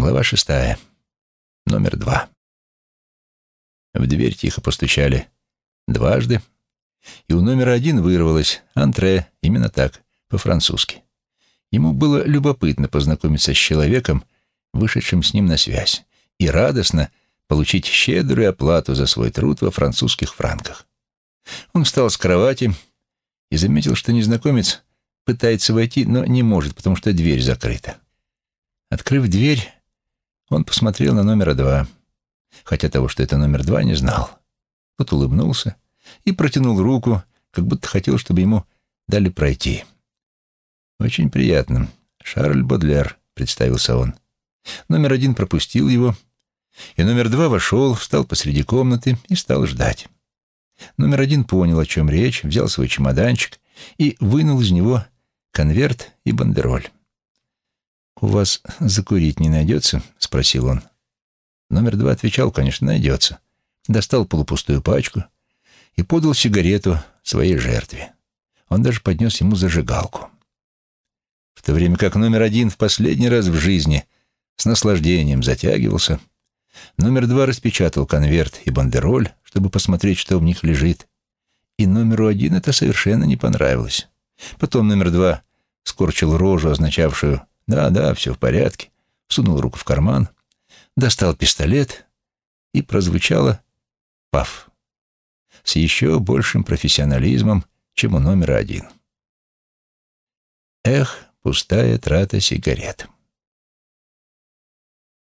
Глава шестая. Номер два. В дверь тихо постучали дважды, и у номера один вырвалось «Антре», именно так, по-французски. Ему было любопытно познакомиться с человеком, вышедшим с ним на связь, и радостно получить щедрую оплату за свой труд во французских франках. Он встал с кровати и заметил, что незнакомец пытается войти, но не может, потому что дверь закрыта. Открыв дверь, он посмотрел на номера два, хотя того, что это номер два, не знал. Тот улыбнулся и протянул руку, как будто хотел, чтобы ему дали пройти. «Очень приятно. Шарль Бодлер», — представился он. Номер один пропустил его, и номер два вошел, встал посреди комнаты и стал ждать. Номер один понял, о чем речь, взял свой чемоданчик и вынул из него конверт и бандероль. «У вас закурить не найдется?» — спросил он. Номер два отвечал, конечно, найдется. Достал полупустую пачку и подал сигарету своей жертве. Он даже поднес ему зажигалку. В то время как номер один в последний раз в жизни с наслаждением затягивался, номер два распечатал конверт и бандероль, чтобы посмотреть, что в них лежит. И номеру один это совершенно не понравилось. Потом номер два скорчил рожу, означавшую «да, да, все в порядке», сунул руку в карман, достал пистолет, и прозвучало «паф» с еще большим профессионализмом, чем у номера один. Эх, пустая трата сигарет.